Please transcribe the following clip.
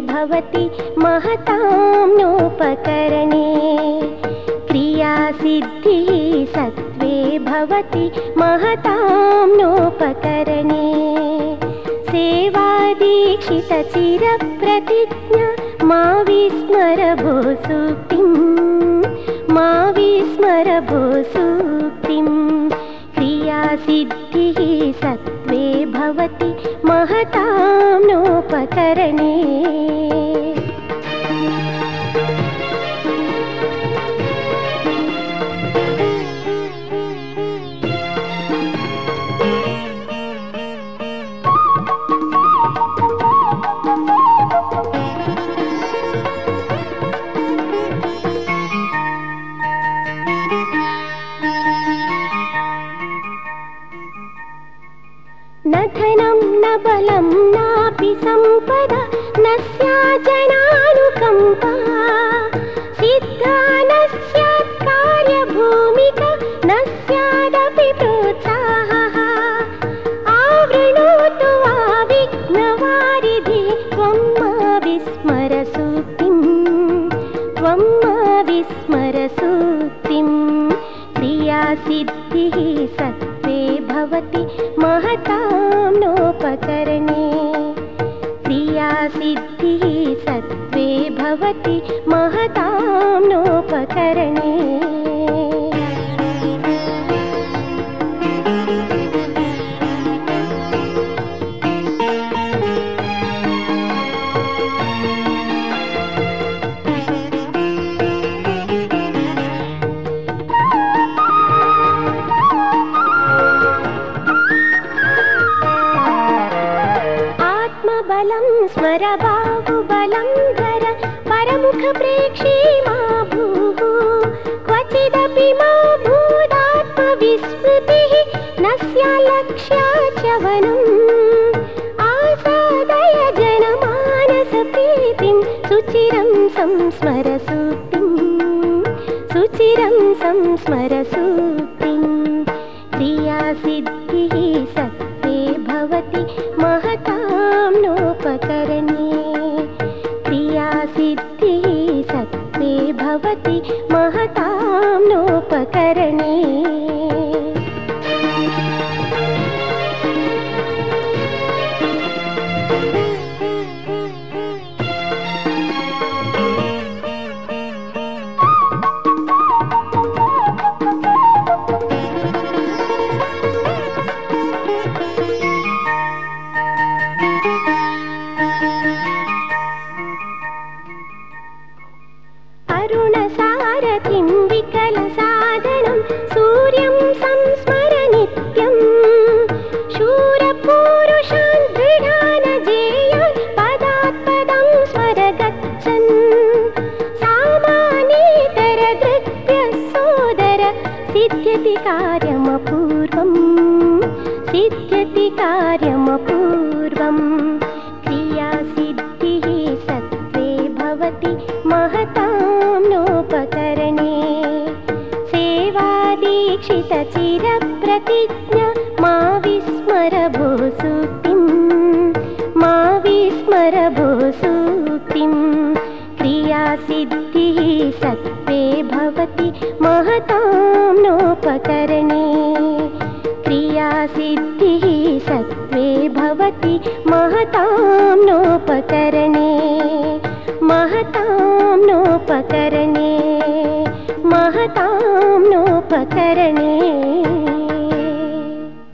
भवति महतां नोपकरणे। क्रियासिद्धिः सत्त्वे भवति महतां नोपकरणे। सेवादीक्षितचिरप्रतिज्ञा मा विस्मर भो सूक्तिं मा विस्मर भो सूक्तिं क्रियासिद्धिः सत्त्वे भवति महतां नोपकरणे न स्याजनानुकम्पा सिद्धा न स्यात् कार्यभूमिका न स्यादपि प्रोत्साहः। आवृणोतु वा विघ्नवारिधि त्वं मा विस्मर सूक्तिं त्वं मा विस्मर सूक्तिं क्रियासिद्धिः सत्त्वे भवति महतां नोपकरणे क्रियासिद्धिः सत्त्वे भवति महतां नोपकरणे स्मर बाहुबलं धर परमुखप्रेक्षी मा भूः क्वचिदपि मा भूदात्मविस्मृतिः न स्यालक्ष्या च वनम्। आसादय जनमानसप्रीतिं सुचिरं संस्मर सूक्तिं। सुचिरं संस्मर सूक्तिं। क्रियासिद्धिः सत्त्वे भवति महतां नोपकरणे क्रियासिद्धिः सत्त्वे भवति महतां नोपकरणे अरुणसारथिं विकलसाधनं पदात् पदं स्मर गच्छन् सामान्येतरदृग्भ्यः सोदर सिद्ध्यति कार्यमपूर्वम् सिद्ध्यति कार्यमपूर्वम् मा विस्मर भो सूक्तिं मा विस्मर भो सूक्तिं क्रियासिद्धिः सत्त्वे भवति महतां नोपकरणे। क्रियासिद्धिः सत्त्वे भवति महतां नोपकरणे। महतां नोपकरणे म् नोपकरणे